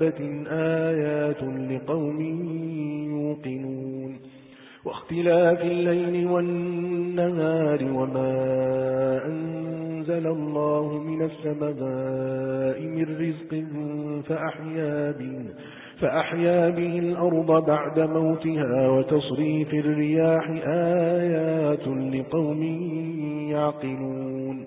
دابة آيات لقوم يوقنون واختلاف الليل والنهار وما أنزل الله من السماء من رزق فأحيا به فأحيا به الأرض بعد موتها وتصريف الرياح آيات لقوم يعقلون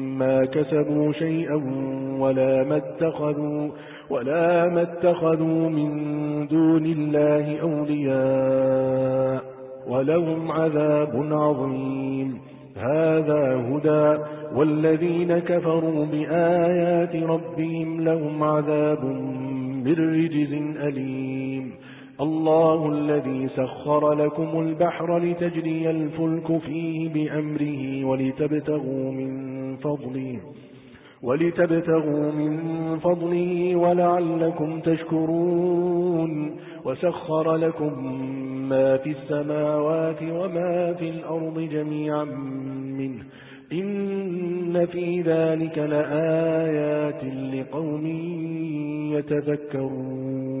ما كسبوا شيئا ولا ما اتخذوا ولا ما اتخذوا من دون الله أولياء ولهم عذاب عظيم. هذا هدى والذين كفروا بآيات ربهم لهم عذاب من رجز أليم. الله الذي سخر لكم البحر لتجري الفلك فيه بأمره ولتبتغوا من فضله. ولتبتغوا من فضله ولعلكم تشكرون. وسخر لكم ما في السماوات وما في الأرض جميعا منه. إن في ذلك لآيات لقوم يتذكرون.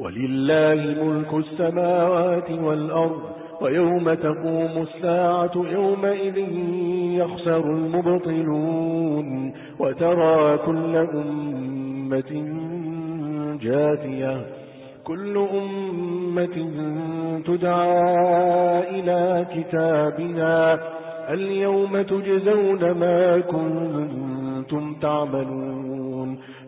ولله ملك السماوات والأرض ويوم تقوم الساعة يومئذ يخسر المبطلون وترى كل أمة جاثية كل أمة تدعى إلى كتابنا اليوم تجزون ما كنتم تعملون.